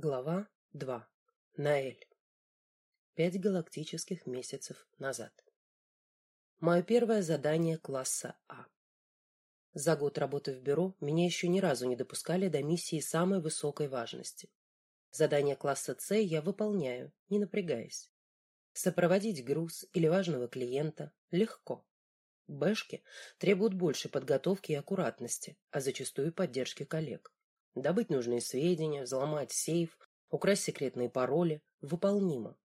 Глава 2. Наэль. Пять галактических месяцев назад. Мое первое задание класса А. За год работы в бюро меня еще ни разу не допускали до миссии самой высокой важности. Задание класса С я выполняю, не напрягаясь. Сопроводить груз или важного клиента легко. Бэшки требуют больше подготовки и аккуратности, а зачастую поддержки коллег. Добыть нужные сведения, взломать сейф, украсть секретные пароли выполнимо.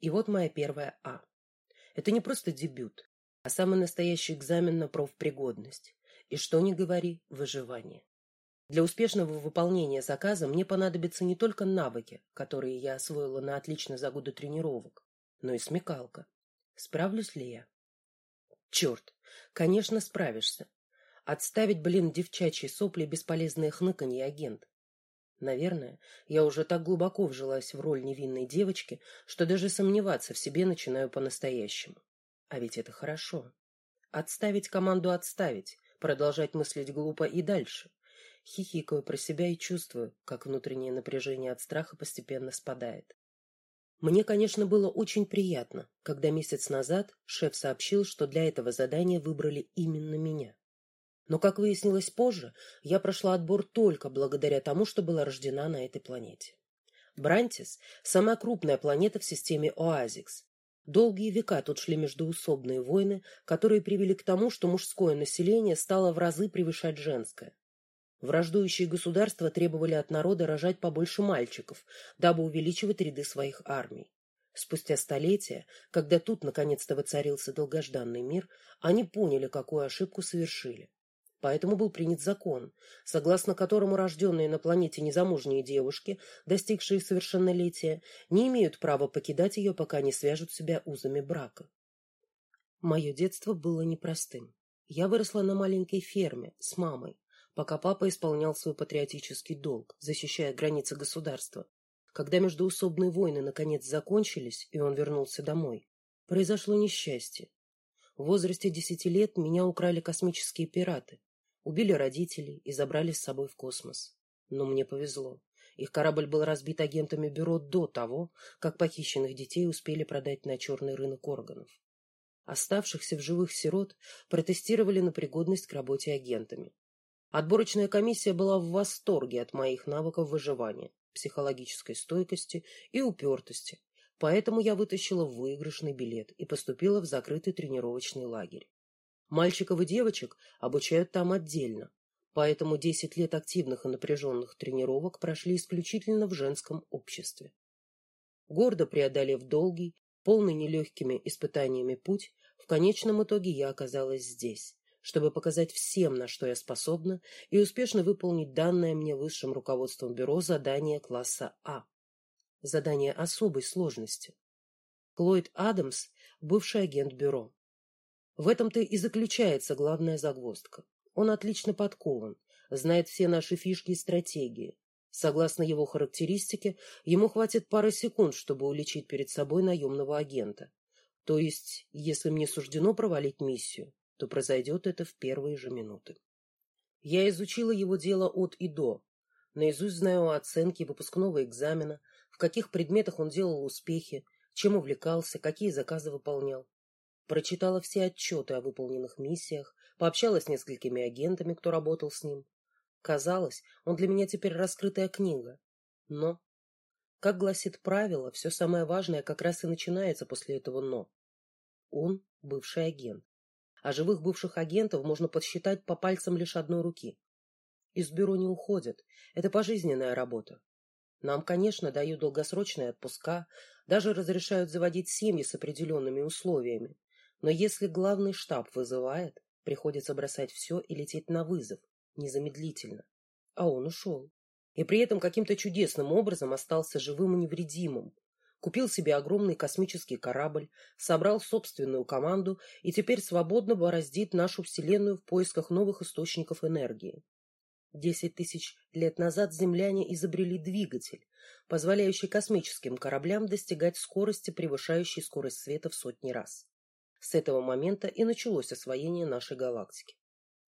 И вот моя первая А. Это не просто дебют, а самый настоящий экзамен на профпригодность. И что ни говори, выживание. Для успешного выполнения заказа мне понадобятся не только навыки, которые я освоила на отлично за годы тренировок, но и смекалка. Справлюсь ли я? Черт, конечно, справишься. Отставить, блин, девчачьи сопли бесполезные хныканье, агент. Наверное, я уже так глубоко вжилась в роль невинной девочки, что даже сомневаться в себе начинаю по-настоящему. А ведь это хорошо. Отставить команду отставить, продолжать мыслить глупо и дальше. Хихикаю про себя и чувствую, как внутреннее напряжение от страха постепенно спадает. Мне, конечно, было очень приятно, когда месяц назад шеф сообщил, что для этого задания выбрали именно меня. Но, как выяснилось позже, я прошла отбор только благодаря тому, что была рождена на этой планете. Брантис – самая крупная планета в системе Оазикс. Долгие века тут шли междоусобные войны, которые привели к тому, что мужское население стало в разы превышать женское. Враждующие государства требовали от народа рожать побольше мальчиков, дабы увеличивать ряды своих армий. Спустя столетия, когда тут наконец-то воцарился долгожданный мир, они поняли, какую ошибку совершили. Поэтому был принят закон, согласно которому рожденные на планете незамужние девушки, достигшие совершеннолетия, не имеют права покидать ее, пока не свяжут себя узами брака. Мое детство было непростым. Я выросла на маленькой ферме с мамой, пока папа исполнял свой патриотический долг, защищая границы государства. Когда междоусобные войны наконец закончились, и он вернулся домой, произошло несчастье. В возрасте десяти лет меня украли космические пираты, Убили родителей и забрали с собой в космос. Но мне повезло. Их корабль был разбит агентами бюро до того, как похищенных детей успели продать на черный рынок органов. Оставшихся в живых сирот протестировали на пригодность к работе агентами. Отборочная комиссия была в восторге от моих навыков выживания, психологической стойкости и упертости, поэтому я вытащила выигрышный билет и поступила в закрытый тренировочный лагерь. Мальчиков и девочек обучают там отдельно, поэтому десять лет активных и напряженных тренировок прошли исключительно в женском обществе. Гордо преодолев долгий, полный нелегкими испытаниями путь, в конечном итоге я оказалась здесь, чтобы показать всем, на что я способна, и успешно выполнить данное мне высшим руководством бюро задание класса А. Задание особой сложности. Клойд Адамс, бывший агент бюро. В этом-то и заключается главная загвоздка. Он отлично подкован, знает все наши фишки и стратегии. Согласно его характеристике, ему хватит пары секунд, чтобы уличить перед собой наемного агента. То есть, если мне суждено провалить миссию, то произойдет это в первые же минуты. Я изучила его дело от и до. Наизусть знаю оценки выпускного экзамена, в каких предметах он делал успехи, чем увлекался, какие заказы выполнял. Прочитала все отчеты о выполненных миссиях, пообщалась с несколькими агентами, кто работал с ним. Казалось, он для меня теперь раскрытая книга. Но, как гласит правило, все самое важное как раз и начинается после этого «но». Он бывший агент. А живых бывших агентов можно подсчитать по пальцам лишь одной руки. Из бюро не уходят. Это пожизненная работа. Нам, конечно, дают долгосрочные отпуска, даже разрешают заводить семьи с определенными условиями. Но если главный штаб вызывает, приходится бросать все и лететь на вызов, незамедлительно. А он ушел. И при этом каким-то чудесным образом остался живым и невредимым. Купил себе огромный космический корабль, собрал собственную команду и теперь свободно бороздит нашу Вселенную в поисках новых источников энергии. Десять тысяч лет назад земляне изобрели двигатель, позволяющий космическим кораблям достигать скорости, превышающей скорость света в сотни раз. С этого момента и началось освоение нашей галактики.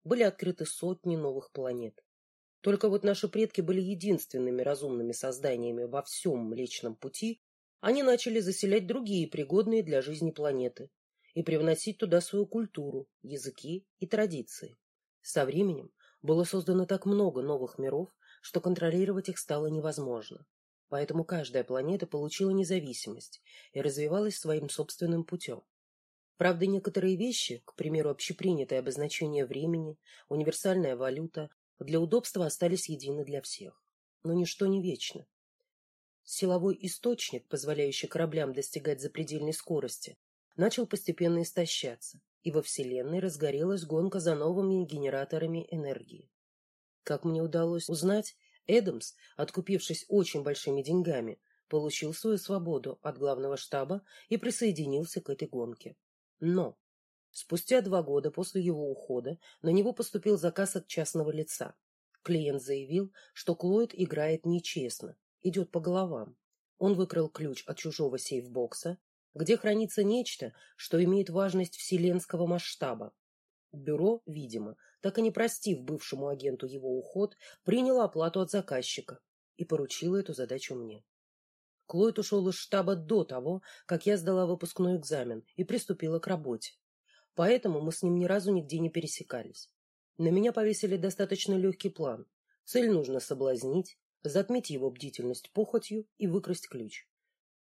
Были открыты сотни новых планет. Только вот наши предки были единственными разумными созданиями во всем Млечном Пути, они начали заселять другие пригодные для жизни планеты и привносить туда свою культуру, языки и традиции. Со временем было создано так много новых миров, что контролировать их стало невозможно. Поэтому каждая планета получила независимость и развивалась своим собственным путем. Правда, некоторые вещи, к примеру, общепринятое обозначение времени, универсальная валюта, для удобства остались едины для всех. Но ничто не вечно. Силовой источник, позволяющий кораблям достигать запредельной скорости, начал постепенно истощаться, и во Вселенной разгорелась гонка за новыми генераторами энергии. Как мне удалось узнать, Эдамс, откупившись очень большими деньгами, получил свою свободу от главного штаба и присоединился к этой гонке. Но Спустя два года после его ухода на него поступил заказ от частного лица. Клиент заявил, что Клойд играет нечестно, идет по головам. Он выкрал ключ от чужого сейфбокса, где хранится нечто, что имеет важность вселенского масштаба. Бюро, видимо, так и не простив бывшему агенту его уход, приняло оплату от заказчика и поручило эту задачу мне. Клойд ушел из штаба до того, как я сдала выпускной экзамен и приступила к работе. Поэтому мы с ним ни разу нигде не пересекались. На меня повесили достаточно легкий план. Цель нужно соблазнить, затмить его бдительность похотью и выкрасть ключ.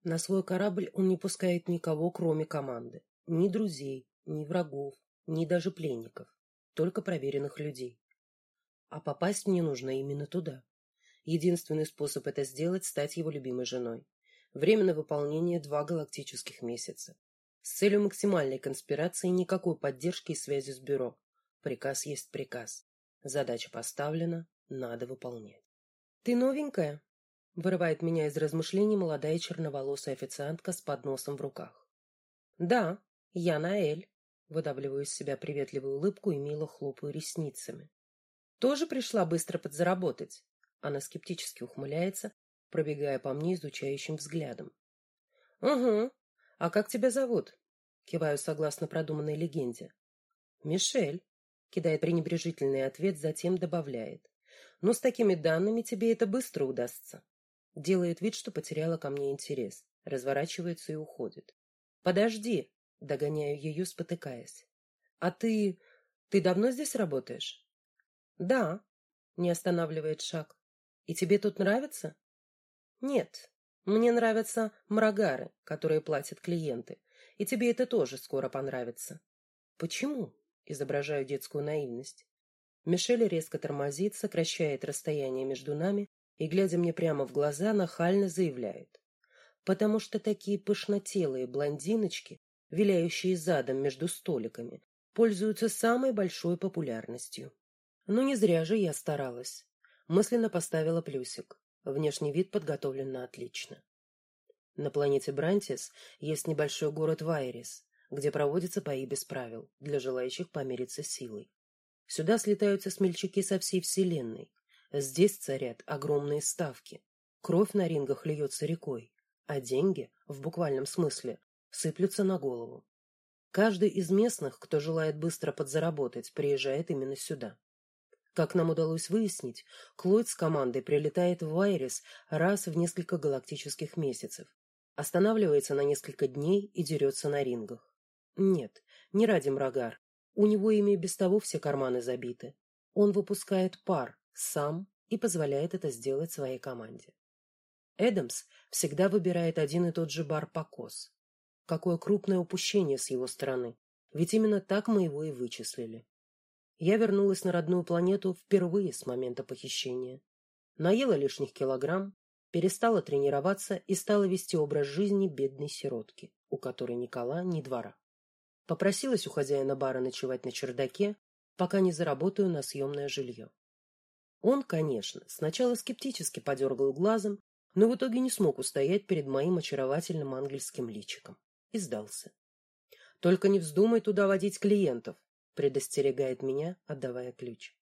На свой корабль он не пускает никого, кроме команды. Ни друзей, ни врагов, ни даже пленников. Только проверенных людей. А попасть мне нужно именно туда. Единственный способ это сделать – стать его любимой женой. Время на выполнение – два галактических месяца. С целью максимальной конспирации никакой поддержки и связи с бюро. Приказ есть приказ. Задача поставлена, надо выполнять. «Ты новенькая?» — вырывает меня из размышлений молодая черноволосая официантка с подносом в руках. «Да, я Наэль», — выдавливаю из себя приветливую улыбку и мило хлопаю ресницами. «Тоже пришла быстро подзаработать?» Она скептически ухмыляется, пробегая по мне изучающим взглядом. «Угу, «А как тебя зовут?» — киваю согласно продуманной легенде. «Мишель», — кидает пренебрежительный ответ, затем добавляет. «Но с такими данными тебе это быстро удастся». Делает вид, что потеряла ко мне интерес, разворачивается и уходит. «Подожди», — догоняю ее, спотыкаясь. «А ты... ты давно здесь работаешь?» «Да», — не останавливает шаг. «И тебе тут нравится?» «Нет, мне нравятся мрагары, которые платят клиенты, и тебе это тоже скоро понравится. Почему? Изображаю детскую наивность. Мишель резко тормозит, сокращает расстояние между нами и, глядя мне прямо в глаза, нахально заявляет. Потому что такие пышнотелые блондиночки, виляющие задом между столиками, пользуются самой большой популярностью. Но не зря же я старалась. Мысленно поставила плюсик. Внешний вид подготовлен на отлично. На планете Брантис есть небольшой город Вайрис, где проводятся бои без правил для желающих помериться силой. Сюда слетаются смельчаки со всей вселенной. Здесь царят огромные ставки. Кровь на рингах льется рекой, а деньги, в буквальном смысле, сыплются на голову. Каждый из местных, кто желает быстро подзаработать, приезжает именно сюда. Как нам удалось выяснить, Клойд с командой прилетает в Вайрис раз в несколько галактических месяцев, останавливается на несколько дней и дерется на рингах. Нет, не ради Мрагар. У него ими без того все карманы забиты. Он выпускает пар сам и позволяет это сделать своей команде. Эдамс всегда выбирает один и тот же бар покос. Какое крупное упущение с его стороны, ведь именно так мы его и вычислили. Я вернулась на родную планету впервые с момента похищения. Наела лишних килограмм, перестала тренироваться и стала вести образ жизни бедной сиротки, у которой ни кола, ни двора. Попросилась у хозяина бара ночевать на чердаке, пока не заработаю на съемное жилье. Он, конечно, сначала скептически подергал глазом, но в итоге не смог устоять перед моим очаровательным ангельским личиком и сдался. Только не вздумай туда водить клиентов, предостерегает меня, отдавая ключ.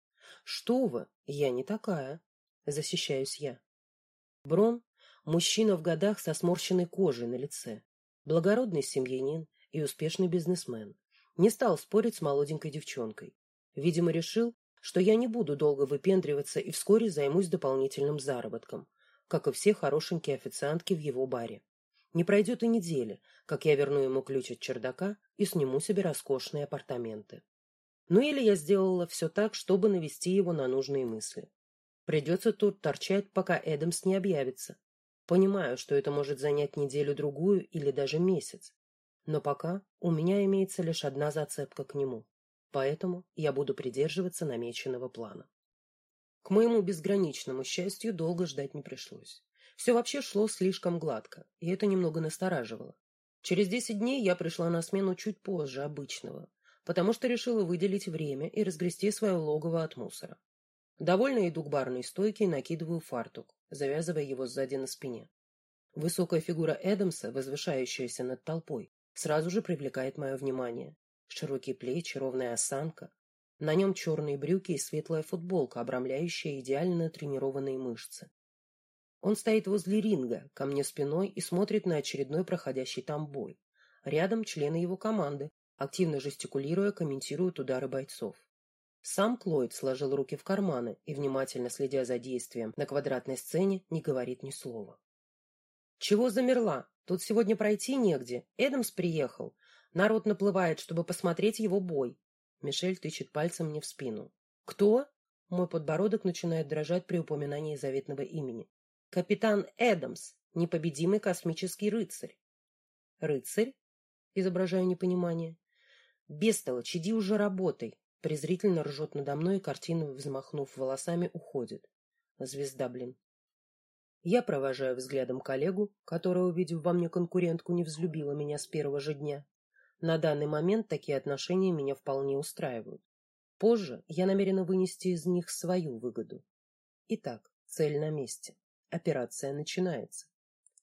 Что вы? Я не такая, защищаюсь я. Брон мужчина в годах со сморщенной кожей на лице, благородный семьянин и успешный бизнесмен. Не стал спорить с молоденькой девчонкой. Видимо, решил, что я не буду долго выпендриваться и вскоре займусь дополнительным заработком, как и все хорошенькие официантки в его баре. Не пройдет и недели, как я верну ему ключ от чердака и сниму себе роскошные апартаменты. Ну или я сделала все так, чтобы навести его на нужные мысли. Придется тут торчать, пока Эдамс не объявится. Понимаю, что это может занять неделю-другую или даже месяц. Но пока у меня имеется лишь одна зацепка к нему. Поэтому я буду придерживаться намеченного плана. К моему безграничному счастью долго ждать не пришлось. Все вообще шло слишком гладко, и это немного настораживало. Через десять дней я пришла на смену чуть позже обычного, потому что решила выделить время и разгрести свое логово от мусора. Довольно иду к барной стойке и накидываю фартук, завязывая его сзади на спине. Высокая фигура Эдамса, возвышающаяся над толпой, сразу же привлекает мое внимание. Широкие плечи, ровная осанка. На нем черные брюки и светлая футболка, обрамляющая идеально тренированные мышцы. Он стоит возле ринга, ко мне спиной и смотрит на очередной проходящий там бой. Рядом члены его команды, активно жестикулируя, комментируют удары бойцов. Сам Клойд сложил руки в карманы и, внимательно следя за действием на квадратной сцене, не говорит ни слова. «Чего замерла? Тут сегодня пройти негде. Эдамс приехал. Народ наплывает, чтобы посмотреть его бой». Мишель тычет пальцем мне в спину. «Кто?» Мой подбородок начинает дрожать при упоминании заветного имени. Капитан Эдамс, непобедимый космический рыцарь. Рыцарь? Изображаю непонимание. Бестолочь, иди уже работай. Презрительно ржет надо мной и картину, взмахнув волосами, уходит. Звезда, блин. Я провожаю взглядом коллегу, которая, увидев во мне конкурентку, не взлюбила меня с первого же дня. На данный момент такие отношения меня вполне устраивают. Позже я намерена вынести из них свою выгоду. Итак, цель на месте. Операция начинается.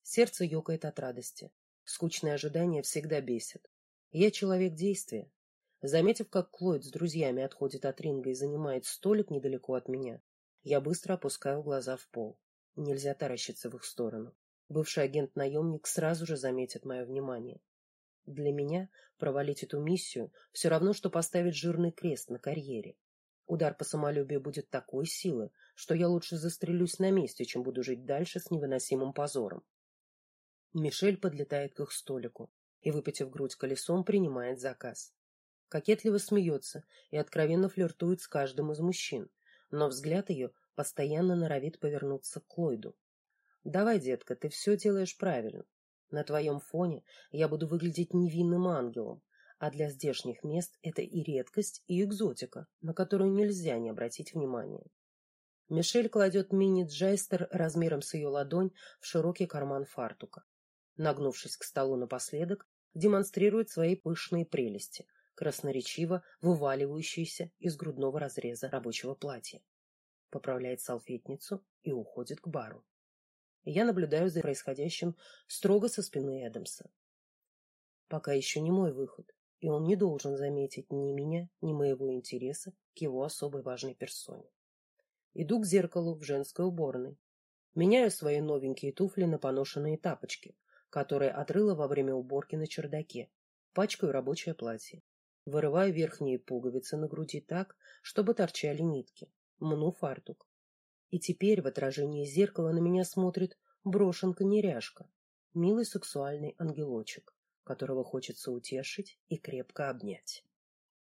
Сердце ёкает от радости. Скучное ожидание всегда бесит. Я человек действия. Заметив, как Клойд с друзьями отходит от ринга и занимает столик недалеко от меня, я быстро опускаю глаза в пол. Нельзя таращиться в их сторону. Бывший агент-наемник сразу же заметит мое внимание. Для меня провалить эту миссию все равно, что поставить жирный крест на карьере. Удар по самолюбию будет такой силы, что я лучше застрелюсь на месте, чем буду жить дальше с невыносимым позором. Мишель подлетает к их столику и, выпитив грудь колесом, принимает заказ. Кокетливо смеется и откровенно флиртует с каждым из мужчин, но взгляд ее постоянно норовит повернуться к Клойду. «Давай, детка, ты все делаешь правильно. На твоем фоне я буду выглядеть невинным ангелом, а для здешних мест это и редкость, и экзотика, на которую нельзя не обратить внимания. Мишель кладет мини-джайстер размером с ее ладонь в широкий карман фартука. Нагнувшись к столу напоследок, демонстрирует свои пышные прелести, красноречиво вываливающиеся из грудного разреза рабочего платья. Поправляет салфетницу и уходит к бару. Я наблюдаю за происходящим строго со спины Эдамса. Пока еще не мой выход и он не должен заметить ни меня, ни моего интереса к его особой важной персоне. Иду к зеркалу в женской уборной. Меняю свои новенькие туфли на поношенные тапочки, которые отрыла во время уборки на чердаке. Пачкаю рабочее платье. Вырываю верхние пуговицы на груди так, чтобы торчали нитки. Мну фартук. И теперь в отражении зеркала на меня смотрит брошенка-неряшка, милый сексуальный ангелочек которого хочется утешить и крепко обнять.